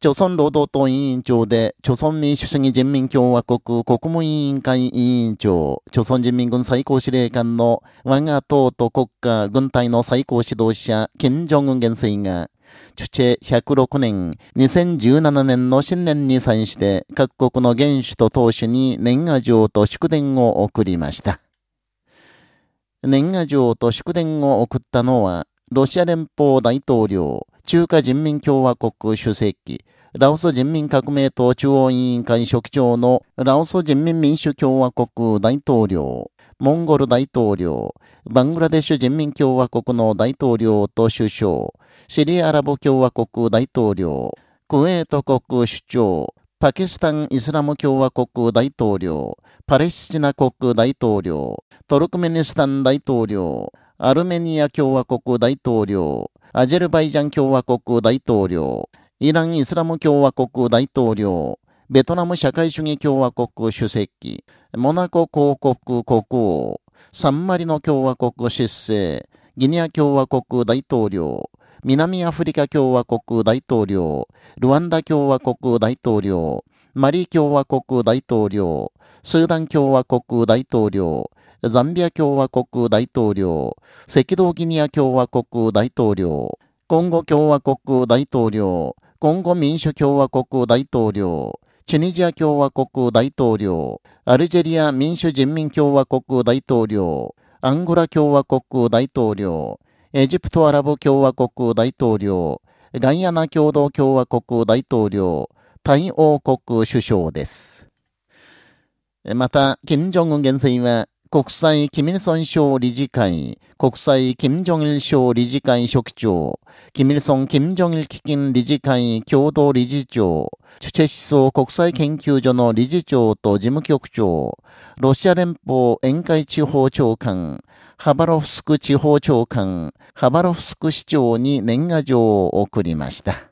朝鮮労働党委員長で、朝鮮民主主義人民共和国国務委員会委員長、朝鮮人民軍最高司令官の我が党と国家軍隊の最高指導者、金正恩元帥が、チュチェ106年、2017年の新年に際して各国の元首と党首に年賀状と祝電を送りました。年賀状と祝電を送ったのは、ロシア連邦大統領、中華人民共和国主席、ラオス人民革命党中央委員会書記長のラオス人民民主共和国大統領、モンゴル大統領、バングラデシュ人民共和国の大統領と首相、シリアラブ共和国大統領、クウェート国首長、パキスタン・イスラム共和国大統領、パレスチナ国大統領、トルクメニスタン大統領、アルメニア共和国大統領、アジェルバイジャン共和国大統領、イラン・イスラム共和国大統領、ベトナム社会主義共和国主席、モナコ公国国王、サンマリノ共和国執政、ギニア共和国大統領、南アフリカ共和国大統領、ルワンダ共和国大統領、マリー共和国大統領、スーダン共和国大統領、ザンビア共和国大統領、赤道ギニア共和国大統領、コンゴ共和国大統領、コンゴ民主共和国大統領、チュニジア共和国大統領、アルジェリア民主人民共和国大統領、アンゴラ共和国大統領、エジプトアラブ共和国大統領、ガイアナ共同共和国大統領、大王国首相です。また、金正恩元帥は、国際キミルソン賞理事会、国際キム・ジョンル賞理事会書記長、キミルソン・キム・ジョンル基金理事会共同理事長、チュチェ思想国際研究所の理事長と事務局長、ロシア連邦沿海地方長官、ハバロフスク地方長官、ハバロフスク市長に年賀状を送りました。